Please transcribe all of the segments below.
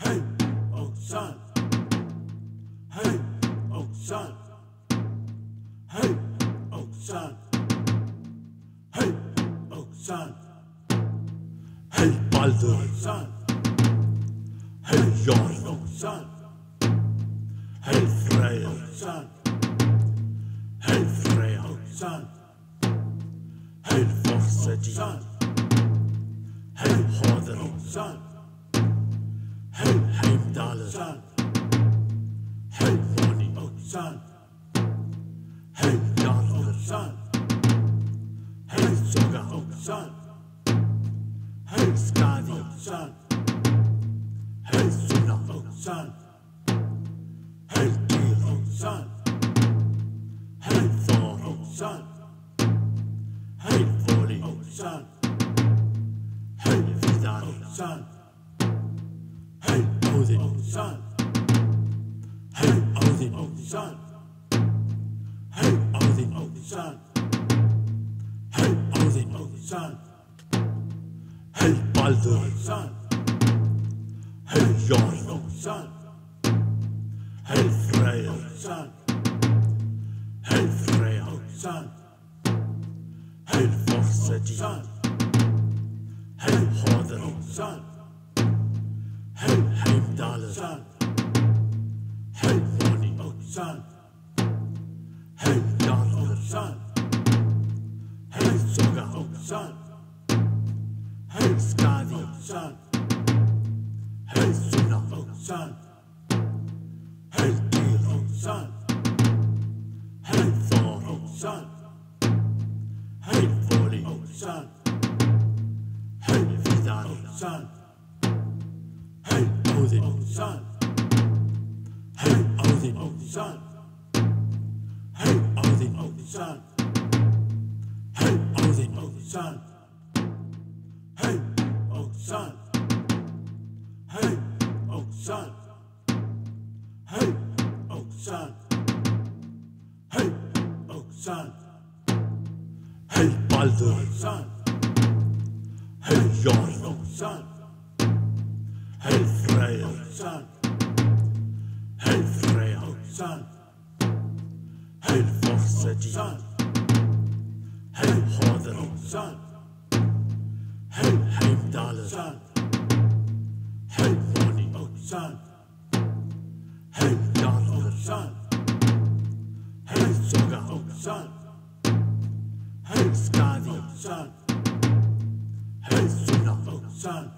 Hey, oh, Oksan. Hey, oh, Oksan. Hey, oh, Oksan. Hey, Oksan. Hey Baldur, Oksan. hey Jorn, Oksan. hey Freyr, Oksan. hey Freyr, Oksan. hey Forseti, Oksan. hey Hoder, Oksan. Hey Heimdallur, Oksan. hey Oksan. hey Oksan. hey Soga, Oksan. hey Skadi, Oksan. hey Sunna, Oksan. hey Oksan. hey Thor, hey Oksan. hey hey hey hey Oksan. hey Odin, hey Baldur, Oksan. hey Jorn, Oksan. hey Oksan. hey Freyr, Oksan. hey Forseti, Oksan. hey Hoder, Oksan. hey Oksan. Oh, hey hey Jarlur, Oksan. Oh, hey oh, hey Skadi, Oksan. hey hey Tyr, Oksan. hey Thor, hey Voli, Oksan. hey hey Odin, Oksan. hey hey Odin, Oksan. hey Odin, Oksan. Hey, Oksan. Hey, Oksan. Hey, Oksan. Hey, Oksan. hey Baldur, Oksan. hey Jorn, Oksan. hey Oksan. hey Oksan. hey Oksan. hey Oksan. hey Oksan. hey Oksan. hey Oksan. hey Oksan. Hey Skadi, Oksan. hey Oksan. hey Oksan. hey Oksan. hey Oksan. hey Vidar, Oksan. hey Odin, oh, Oksan. hey Odin, oh, Oksan. hey Odin, oh, Oksan. hey Odin, Oksan.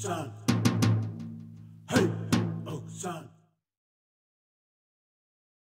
son. Hey, oh, son.